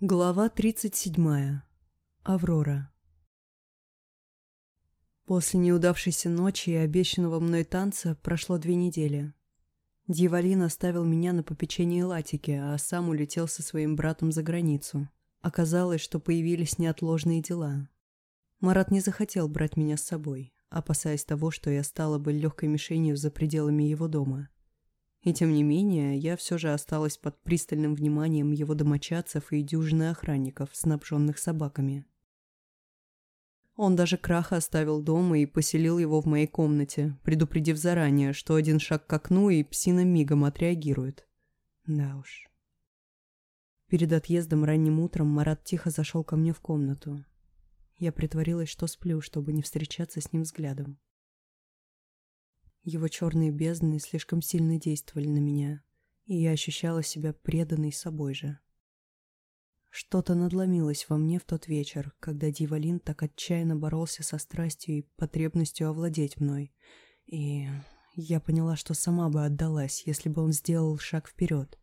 Глава 37. Аврора. После неудавшейся ночи и обещанного мной танца прошло две недели. Дьяволин оставил меня на попечении Латики, а сам улетел со своим братом за границу. Оказалось, что появились неотложные дела. Марат не захотел брать меня с собой, опасаясь того, что я стала бы легкой мишенью за пределами его дома – и тем не менее, я все же осталась под пристальным вниманием его домочадцев и дюжины охранников, снабженных собаками. Он даже краха оставил дома и поселил его в моей комнате, предупредив заранее, что один шаг к окну и псина мигом отреагирует. Да уж. Перед отъездом ранним утром Марат тихо зашел ко мне в комнату. Я притворилась, что сплю, чтобы не встречаться с ним взглядом. Его черные бездны слишком сильно действовали на меня, и я ощущала себя преданной собой же. Что-то надломилось во мне в тот вечер, когда Дивалин так отчаянно боролся со страстью и потребностью овладеть мной, и я поняла, что сама бы отдалась, если бы он сделал шаг вперед.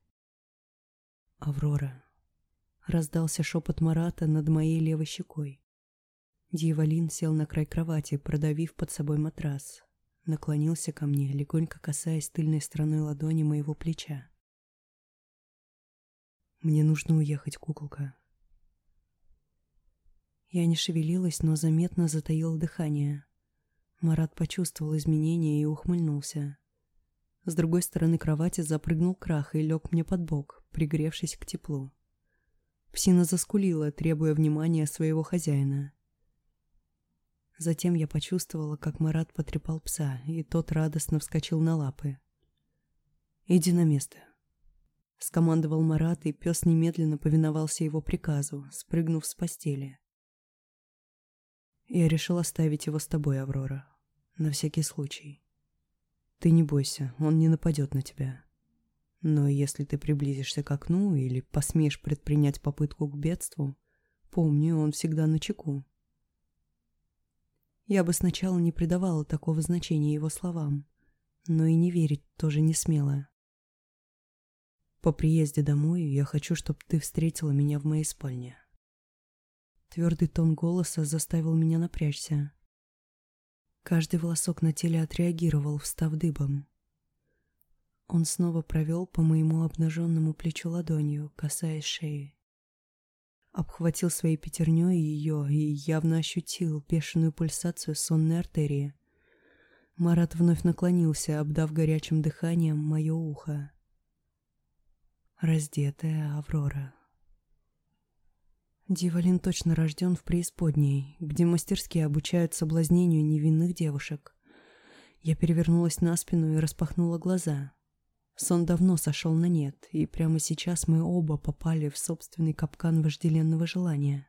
«Аврора», — раздался шепот Марата над моей левой щекой. Дьяволин сел на край кровати, продавив под собой матрас, наклонился ко мне, легонько касаясь тыльной стороной ладони моего плеча. «Мне нужно уехать, куколка». Я не шевелилась, но заметно затаила дыхание. Марат почувствовал изменения и ухмыльнулся. С другой стороны кровати запрыгнул крах и лег мне под бок, пригревшись к теплу. Псина заскулила, требуя внимания своего хозяина. Затем я почувствовала, как Марат потрепал пса, и тот радостно вскочил на лапы. «Иди на место», — скомандовал Марат, и пес немедленно повиновался его приказу, спрыгнув с постели. «Я решил оставить его с тобой, Аврора, на всякий случай. Ты не бойся, он не нападет на тебя. Но если ты приблизишься к окну или посмеешь предпринять попытку к бедству, помни, он всегда на чеку. Я бы сначала не придавала такого значения его словам, но и не верить тоже не смела. По приезде домой я хочу, чтобы ты встретила меня в моей спальне. Твердый тон голоса заставил меня напрячься. Каждый волосок на теле отреагировал, встав дыбом. Он снова провел по моему обнаженному плечу ладонью, касаясь шеи обхватил своей пятерней ее и явно ощутил бешеную пульсацию сонной артерии. Марат вновь наклонился, обдав горячим дыханием мое ухо. Раздетая Аврора. Дивалин точно рожден в преисподней, где мастерски обучают соблазнению невинных девушек. Я перевернулась на спину и распахнула глаза. Сон давно сошел на нет, и прямо сейчас мы оба попали в собственный капкан вожделенного желания.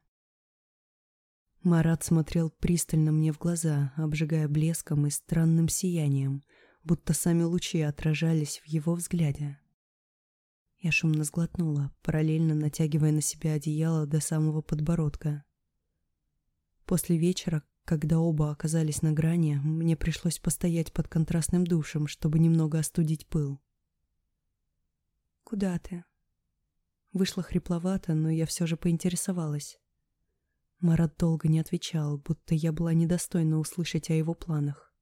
Марат смотрел пристально мне в глаза, обжигая блеском и странным сиянием, будто сами лучи отражались в его взгляде. Я шумно сглотнула, параллельно натягивая на себя одеяло до самого подбородка. После вечера, когда оба оказались на грани, мне пришлось постоять под контрастным душем, чтобы немного остудить пыл. «Куда ты?» Вышло хрипловато, но я все же поинтересовалась. Марат долго не отвечал, будто я была недостойна услышать о его планах.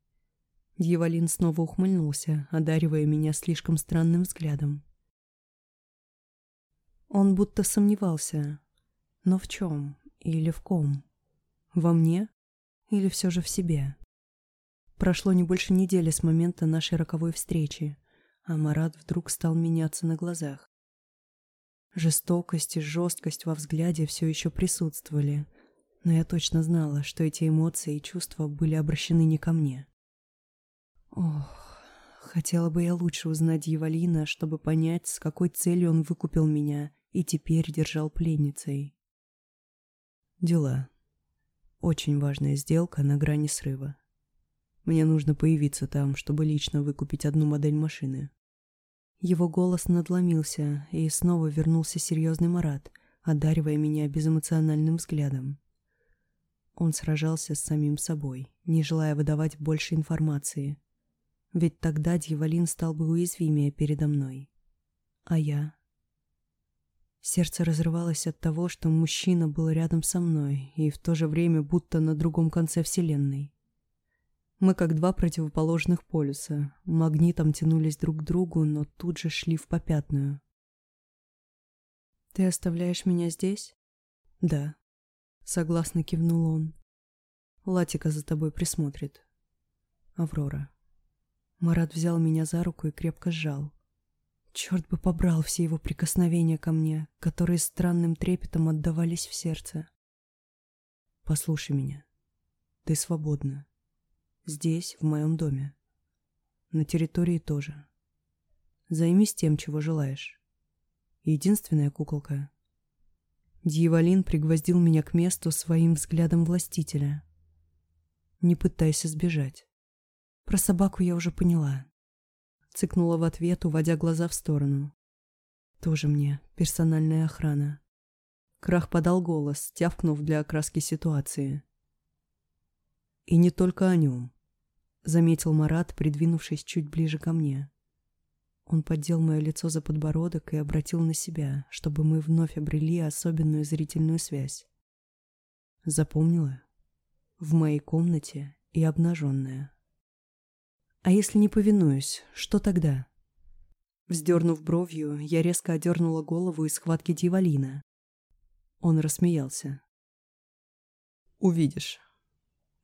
Дьяволин снова ухмыльнулся, одаривая меня слишком странным взглядом. Он будто сомневался. Но в чем? Или в ком? Во мне? Или все же в себе? Прошло не больше недели с момента нашей роковой встречи, а Марат вдруг стал меняться на глазах. Жестокость и жесткость во взгляде все еще присутствовали, но я точно знала, что эти эмоции и чувства были обращены не ко мне. Ох, хотела бы я лучше узнать Евалина, чтобы понять, с какой целью он выкупил меня и теперь держал пленницей. Дела. Очень важная сделка на грани срыва. Мне нужно появиться там, чтобы лично выкупить одну модель машины. Его голос надломился, и снова вернулся серьезный Марат, одаривая меня безэмоциональным взглядом. Он сражался с самим собой, не желая выдавать больше информации. Ведь тогда Дьяволин стал бы уязвимее передо мной. А я? Сердце разрывалось от того, что мужчина был рядом со мной и в то же время будто на другом конце вселенной. Мы как два противоположных полюса, магнитом тянулись друг к другу, но тут же шли в попятную. «Ты оставляешь меня здесь?» «Да», — согласно кивнул он. «Латика за тобой присмотрит». «Аврора». Марат взял меня за руку и крепко сжал. Черт бы побрал все его прикосновения ко мне, которые странным трепетом отдавались в сердце. Послушай меня. Ты свободна. Здесь, в моем доме. На территории тоже. Займись тем, чего желаешь. Единственная куколка. Дьяволин пригвоздил меня к месту своим взглядом властителя. Не пытайся сбежать. Про собаку я уже поняла. Цыкнула в ответ, уводя глаза в сторону. Тоже мне персональная охрана. Крах подал голос, тявкнув для окраски ситуации. «И не только о нем», — заметил Марат, придвинувшись чуть ближе ко мне. Он поддел мое лицо за подбородок и обратил на себя, чтобы мы вновь обрели особенную зрительную связь. Запомнила? В моей комнате и обнаженная. А если не повинуюсь, что тогда? Вздернув бровью, я резко одернула голову из схватки дьяволина. Он рассмеялся. «Увидишь».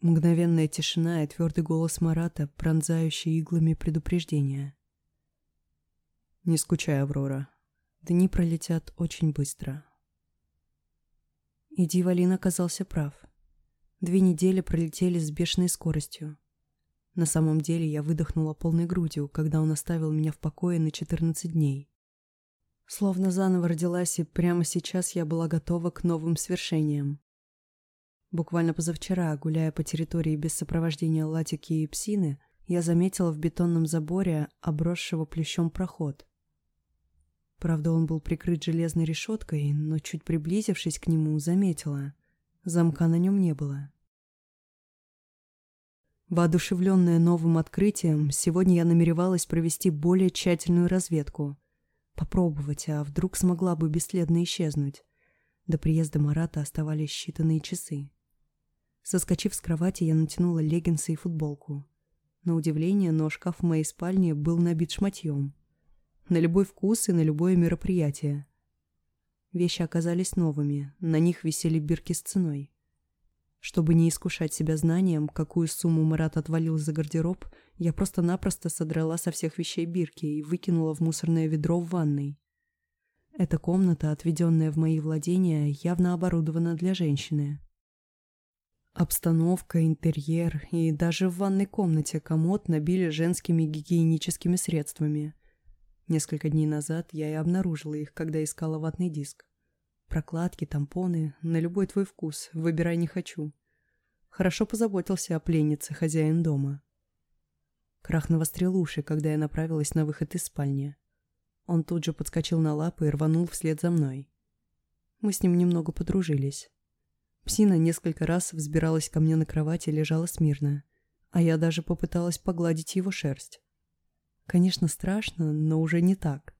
Мгновенная тишина и твердый голос Марата, пронзающий иглами предупреждения. «Не скучай, Аврора. Дни пролетят очень быстро». И дьяволин оказался прав. Две недели пролетели с бешеной скоростью. На самом деле я выдохнула полной грудью, когда он оставил меня в покое на 14 дней. Словно заново родилась, и прямо сейчас я была готова к новым свершениям. Буквально позавчера, гуляя по территории без сопровождения латики и псины, я заметила в бетонном заборе обросшего плющом проход. Правда, он был прикрыт железной решеткой, но чуть приблизившись к нему, заметила. Замка на нем не было. Воодушевленная новым открытием, сегодня я намеревалась провести более тщательную разведку. Попробовать, а вдруг смогла бы бесследно исчезнуть. До приезда Марата оставались считанные часы. Соскочив с кровати, я натянула леггинсы и футболку. На удивление, но шкаф в моей спальне был набит шматьем. На любой вкус и на любое мероприятие. Вещи оказались новыми, на них висели бирки с ценой. Чтобы не искушать себя знанием, какую сумму Марат отвалил за гардероб, я просто-напросто содрала со всех вещей бирки и выкинула в мусорное ведро в ванной. Эта комната, отведенная в мои владения, явно оборудована для женщины. Обстановка, интерьер и даже в ванной комнате комод набили женскими гигиеническими средствами. Несколько дней назад я и обнаружила их, когда искала ватный диск. Прокладки, тампоны, на любой твой вкус, выбирай не хочу. Хорошо позаботился о пленнице хозяин дома. Крах навострил уши, когда я направилась на выход из спальни. Он тут же подскочил на лапы и рванул вслед за мной. Мы с ним немного подружились. Псина несколько раз взбиралась ко мне на кровать и лежала смирно, а я даже попыталась погладить его шерсть. Конечно, страшно, но уже не так.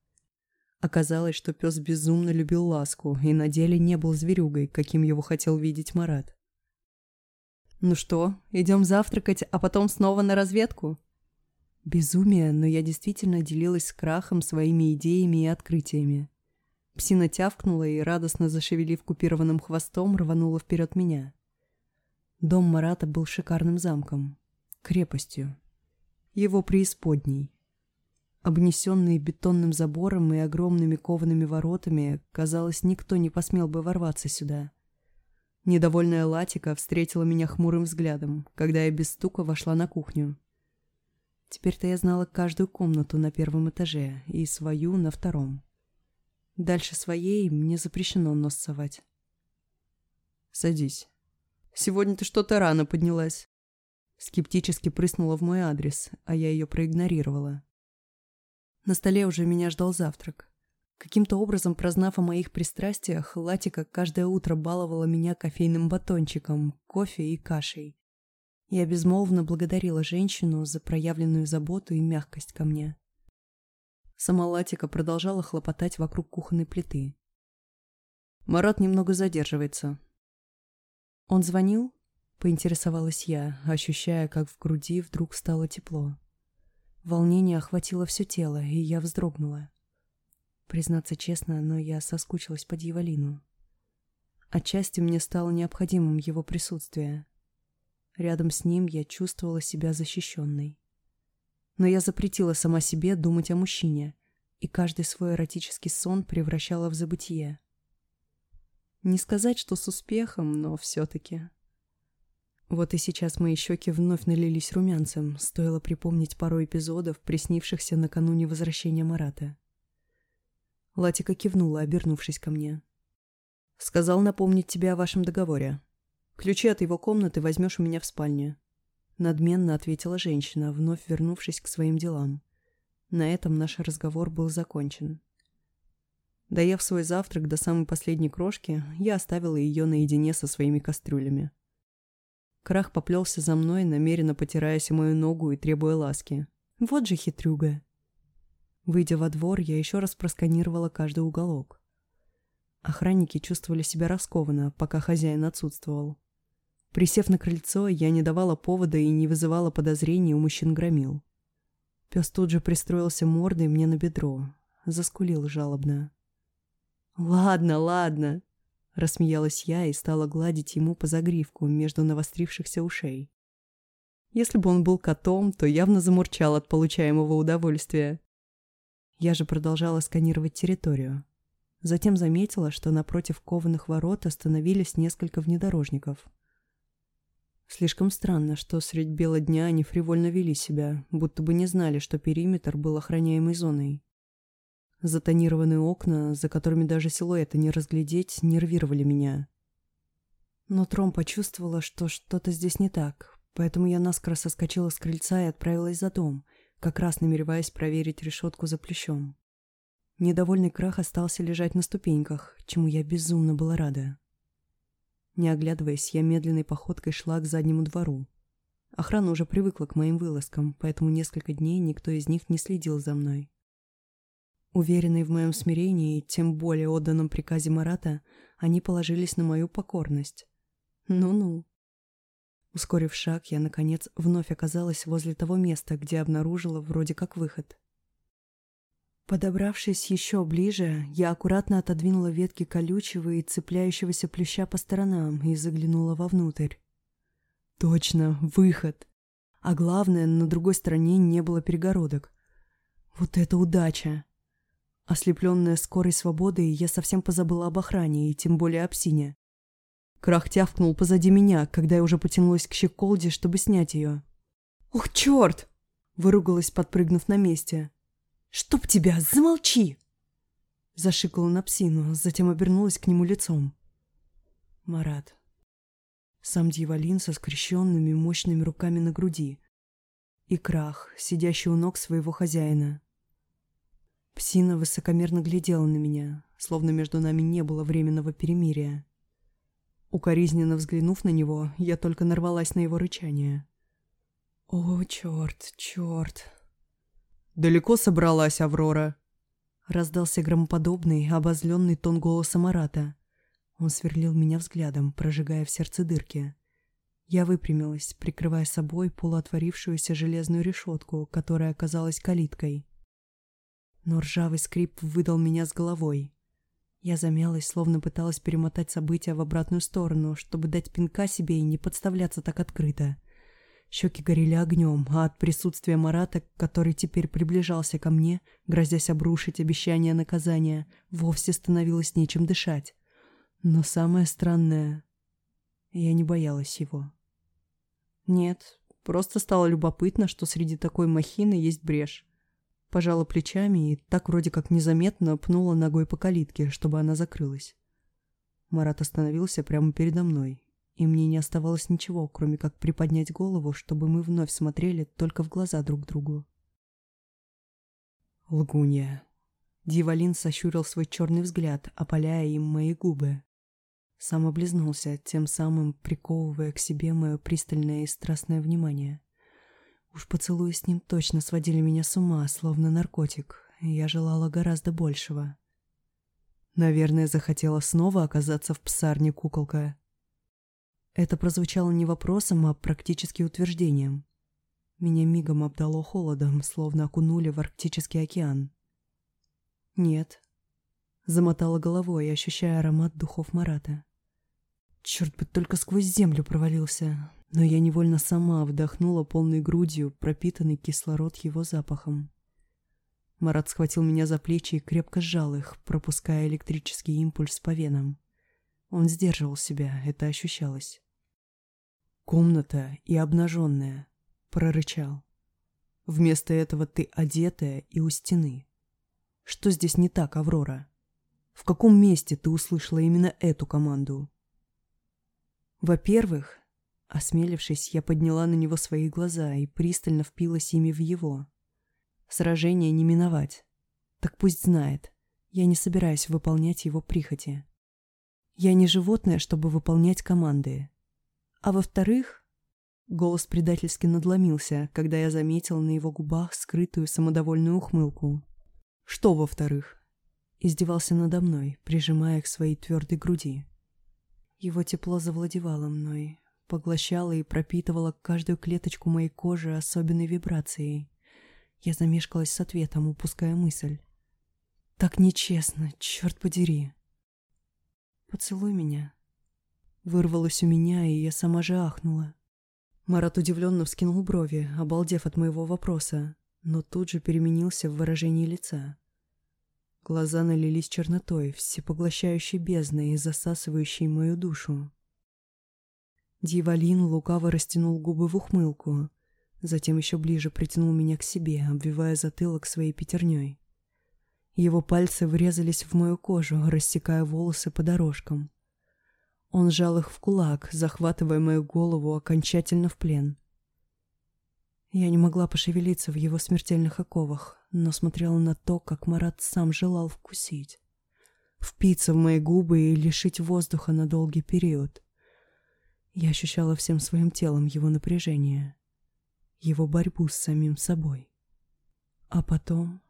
Оказалось, что пес безумно любил ласку и на деле не был зверюгой, каким его хотел видеть Марат. «Ну что, идем завтракать, а потом снова на разведку?» Безумие, но я действительно делилась с Крахом своими идеями и открытиями. Псина тявкнула и, радостно зашевелив купированным хвостом, рванула вперед меня. Дом Марата был шикарным замком, крепостью. Его преисподней. Обнесенные бетонным забором и огромными коваными воротами, казалось, никто не посмел бы ворваться сюда. Недовольная Латика встретила меня хмурым взглядом, когда я без стука вошла на кухню. Теперь-то я знала каждую комнату на первом этаже и свою на втором. Дальше своей мне запрещено нос совать. «Садись. Сегодня ты что-то рано поднялась». Скептически прыснула в мой адрес, а я ее проигнорировала. На столе уже меня ждал завтрак. Каким-то образом, прознав о моих пристрастиях, Латика каждое утро баловала меня кофейным батончиком, кофе и кашей. Я безмолвно благодарила женщину за проявленную заботу и мягкость ко мне. Сама Латика продолжала хлопотать вокруг кухонной плиты. Марат немного задерживается. Он звонил? Поинтересовалась я, ощущая, как в груди вдруг стало тепло. Волнение охватило все тело, и я вздрогнула. Признаться честно, но я соскучилась по дьяволину. Отчасти мне стало необходимым его присутствие. Рядом с ним я чувствовала себя защищенной. Но я запретила сама себе думать о мужчине, и каждый свой эротический сон превращала в забытие. Не сказать, что с успехом, но все-таки. Вот и сейчас мои щеки вновь налились румянцем, стоило припомнить пару эпизодов, приснившихся накануне возвращения Марата. Латика кивнула, обернувшись ко мне. «Сказал напомнить тебе о вашем договоре. Ключи от его комнаты возьмешь у меня в спальне». Надменно ответила женщина, вновь вернувшись к своим делам. На этом наш разговор был закончен. Доев свой завтрак до самой последней крошки, я оставила ее наедине со своими кастрюлями. Крах поплелся за мной, намеренно потираясь мою ногу и требуя ласки. Вот же хитрюга. Выйдя во двор, я еще раз просканировала каждый уголок. Охранники чувствовали себя раскованно, пока хозяин отсутствовал. Присев на крыльцо, я не давала повода и не вызывала подозрений у мужчин-громил. Пес тут же пристроился мордой мне на бедро, заскулил жалобно. «Ладно, ладно», Рассмеялась я и стала гладить ему по загривку между навострившихся ушей. Если бы он был котом, то явно замурчал от получаемого удовольствия. Я же продолжала сканировать территорию. Затем заметила, что напротив кованых ворот остановились несколько внедорожников. Слишком странно, что средь бела дня они фривольно вели себя, будто бы не знали, что периметр был охраняемой зоной. Затонированные окна, за которыми даже силуэта не разглядеть, нервировали меня. Но Тром почувствовала, что что-то здесь не так, поэтому я наскоро соскочила с крыльца и отправилась за дом, как раз намереваясь проверить решетку за плечом. Недовольный крах остался лежать на ступеньках, чему я безумно была рада. Не оглядываясь, я медленной походкой шла к заднему двору. Охрана уже привыкла к моим вылазкам, поэтому несколько дней никто из них не следил за мной. Уверенные в моем смирении и тем более отданном приказе Марата, они положились на мою покорность. Ну-ну. Ускорив шаг, я, наконец, вновь оказалась возле того места, где обнаружила вроде как выход. Подобравшись еще ближе, я аккуратно отодвинула ветки колючего и цепляющегося плюща по сторонам и заглянула вовнутрь. Точно, выход. А главное, на другой стороне не было перегородок. Вот это удача! Ослепленная скорой свободой, я совсем позабыла об охране и тем более об сине. Крах тявкнул позади меня, когда я уже потянулась к щеколде, чтобы снять ее. «Ух, черт!» — выругалась, подпрыгнув на месте. «Чтоб тебя! Замолчи!» Зашикала на псину, затем обернулась к нему лицом. Марат. Сам дьяволин со скрещенными мощными руками на груди. И крах, сидящий у ног своего хозяина. Псина высокомерно глядела на меня, словно между нами не было временного перемирия. Укоризненно взглянув на него, я только нарвалась на его рычание. «О, черт, черт!» «Далеко собралась, Аврора?» Раздался громоподобный, обозленный тон голоса Марата. Он сверлил меня взглядом, прожигая в сердце дырки. Я выпрямилась, прикрывая собой полуотворившуюся железную решетку, которая оказалась калиткой но ржавый скрип выдал меня с головой. Я замялась, словно пыталась перемотать события в обратную сторону, чтобы дать пинка себе и не подставляться так открыто. Щеки горели огнем, а от присутствия Марата, который теперь приближался ко мне, грозясь обрушить обещание наказания, вовсе становилось нечем дышать. Но самое странное... Я не боялась его. Нет, просто стало любопытно, что среди такой махины есть брешь пожала плечами и так вроде как незаметно пнула ногой по калитке, чтобы она закрылась. Марат остановился прямо передо мной, и мне не оставалось ничего, кроме как приподнять голову, чтобы мы вновь смотрели только в глаза друг другу. Лгунья. Дьяволин сощурил свой черный взгляд, опаляя им мои губы. Сам облизнулся, тем самым приковывая к себе мое пристальное и страстное внимание. Уж поцелуи с ним точно сводили меня с ума, словно наркотик, я желала гораздо большего. Наверное, захотела снова оказаться в псарне куколка. Это прозвучало не вопросом, а практически утверждением. Меня мигом обдало холодом, словно окунули в Арктический океан. «Нет». Замотала головой, ощущая аромат духов Марата. Черт бы только сквозь землю провалился, но я невольно сама вдохнула полной грудью пропитанный кислород его запахом. Марат схватил меня за плечи и крепко сжал их, пропуская электрический импульс по венам. Он сдерживал себя, это ощущалось. «Комната и обнаженная», — прорычал. «Вместо этого ты одетая и у стены. Что здесь не так, Аврора? В каком месте ты услышала именно эту команду?» Во-первых, осмелившись, я подняла на него свои глаза и пристально впилась ими в его. Сражение не миновать. Так пусть знает. Я не собираюсь выполнять его прихоти. Я не животное, чтобы выполнять команды. А во-вторых, голос предательски надломился, когда я заметил на его губах скрытую самодовольную ухмылку. Что во-вторых? Издевался надо мной, прижимая к своей твердой груди. Его тепло завладевало мной, поглощало и пропитывало каждую клеточку моей кожи особенной вибрацией. Я замешкалась с ответом, упуская мысль. «Так нечестно, черт подери!» «Поцелуй меня!» Вырвалось у меня, и я сама же ахнула. Марат удивленно вскинул брови, обалдев от моего вопроса, но тут же переменился в выражении лица. Глаза налились чернотой, всепоглощающей бездной и засасывающей мою душу. Дьяволин лукаво растянул губы в ухмылку, Затем еще ближе притянул меня к себе, обвивая затылок своей пятерней. Его пальцы врезались в мою кожу, рассекая волосы по дорожкам. Он сжал их в кулак, захватывая мою голову окончательно в плен. Я не могла пошевелиться в его смертельных оковах, но смотрела на то, как Марат сам желал вкусить. Впиться в мои губы и лишить воздуха на долгий период. Я ощущала всем своим телом его напряжение его борьбу с самим собой. А потом...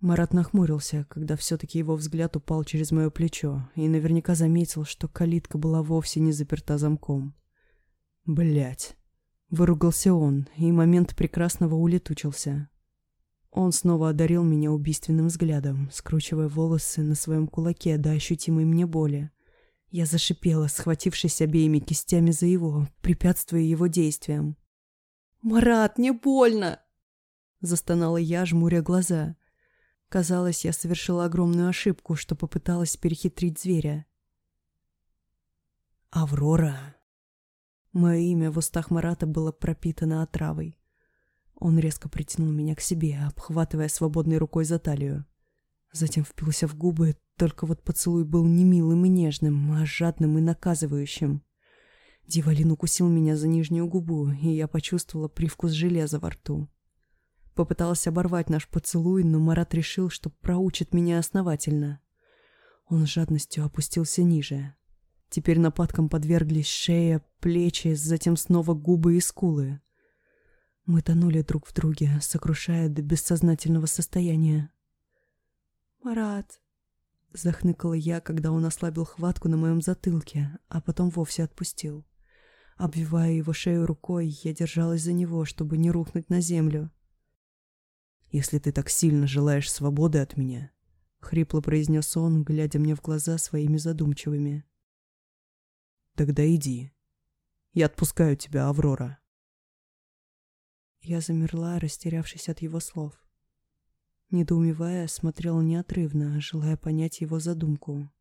Марат нахмурился, когда все-таки его взгляд упал через мое плечо и наверняка заметил, что калитка была вовсе не заперта замком. Блять. Выругался он, и момент прекрасного улетучился. Он снова одарил меня убийственным взглядом, скручивая волосы на своем кулаке до ощутимой мне боли. Я зашипела, схватившись обеими кистями за его, препятствуя его действиям. «Марат, мне больно!» Застонала я, жмуря глаза. Казалось, я совершила огромную ошибку, что попыталась перехитрить зверя. «Аврора!» Мое имя в устах Марата было пропитано отравой. Он резко притянул меня к себе, обхватывая свободной рукой за талию. Затем впился в губы, только вот поцелуй был не милым и нежным, а жадным и наказывающим. Дивалин укусил меня за нижнюю губу, и я почувствовала привкус железа во рту. Попыталась оборвать наш поцелуй, но Марат решил, что проучит меня основательно. Он с жадностью опустился ниже. Теперь нападкам подверглись шея, плечи, затем снова губы и скулы. Мы тонули друг в друге, сокрушая до бессознательного состояния. «Марат!» — захныкала я, когда он ослабил хватку на моем затылке, а потом вовсе отпустил. Обвивая его шею рукой, я держалась за него, чтобы не рухнуть на землю. «Если ты так сильно желаешь свободы от меня», — хрипло произнес он, глядя мне в глаза своими задумчивыми. «Тогда иди. Я отпускаю тебя, Аврора». Я замерла, растерявшись от его слов. Недоумевая, смотрела неотрывно, желая понять его задумку.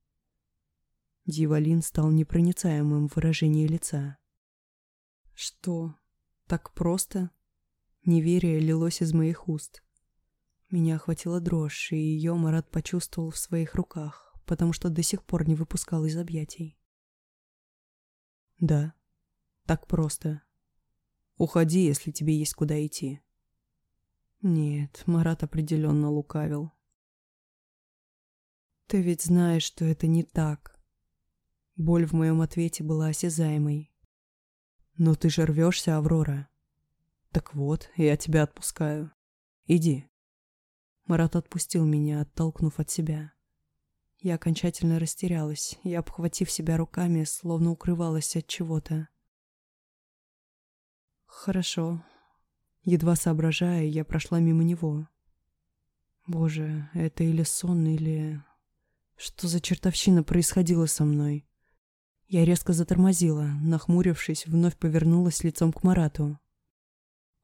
Дьяволин стал непроницаемым в выражении лица. Что? Так просто? Неверие лилось из моих уст. Меня охватила дрожь, и ее Марат почувствовал в своих руках, потому что до сих пор не выпускал из объятий. Да, так просто. Уходи, если тебе есть куда идти. Нет, Марат определенно лукавил. Ты ведь знаешь, что это не так. Боль в моем ответе была осязаемой, «Но ты же рвешься, Аврора». «Так вот, я тебя отпускаю. Иди». Марат отпустил меня, оттолкнув от себя. Я окончательно растерялась и, обхватив себя руками, словно укрывалась от чего-то. «Хорошо». Едва соображая, я прошла мимо него. Боже, это или сон, или... Что за чертовщина происходила со мной? Я резко затормозила, нахмурившись, вновь повернулась лицом к Марату.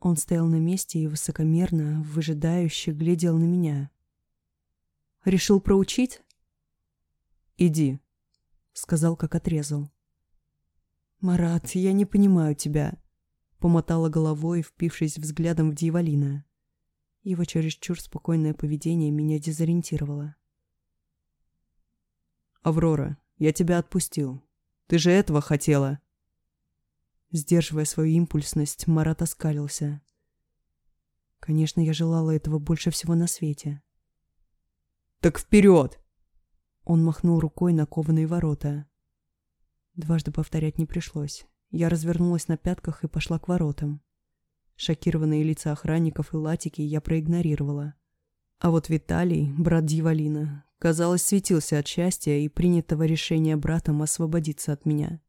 Он стоял на месте и высокомерно, выжидающе глядел на меня. «Решил проучить?» «Иди», — сказал, как отрезал. «Марат, я не понимаю тебя», — помотала головой, впившись взглядом в Дьяволина. Его чересчур спокойное поведение меня дезориентировало. «Аврора, я тебя отпустил. Ты же этого хотела!» Сдерживая свою импульсность, Марат оскалился. Конечно, я желала этого больше всего на свете. «Так вперед!» Он махнул рукой на кованые ворота. Дважды повторять не пришлось. Я развернулась на пятках и пошла к воротам. Шокированные лица охранников и латики я проигнорировала. А вот Виталий, брат Дьяволина, казалось, светился от счастья и принятого решения братом освободиться от меня.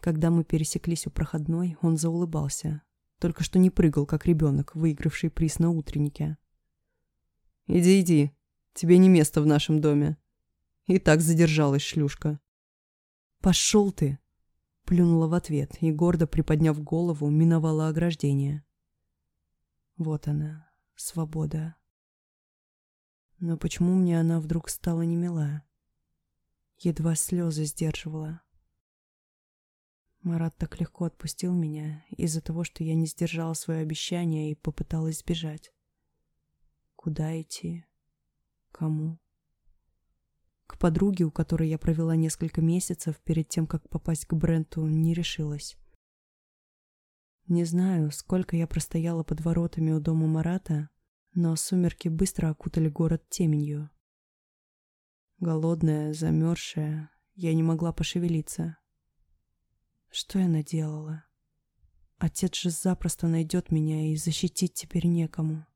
Когда мы пересеклись у проходной, он заулыбался. Только что не прыгал, как ребенок, выигравший приз на утреннике. «Иди, иди. Тебе не место в нашем доме. И так задержалась шлюшка». «Пошел ты!» Плюнула в ответ и, гордо приподняв голову, миновала ограждение. Вот она, свобода. Но почему мне она вдруг стала немила? Едва слезы сдерживала. Марат так легко отпустил меня из-за того, что я не сдержала свое обещание и попыталась сбежать. Куда идти? Кому? К подруге, у которой я провела несколько месяцев перед тем, как попасть к Бренту, не решилась. Не знаю, сколько я простояла под воротами у дома Марата, но сумерки быстро окутали город теменью. Голодная, замерзшая, я не могла пошевелиться. Что я наделала? Отец же запросто найдет меня и защитить теперь некому.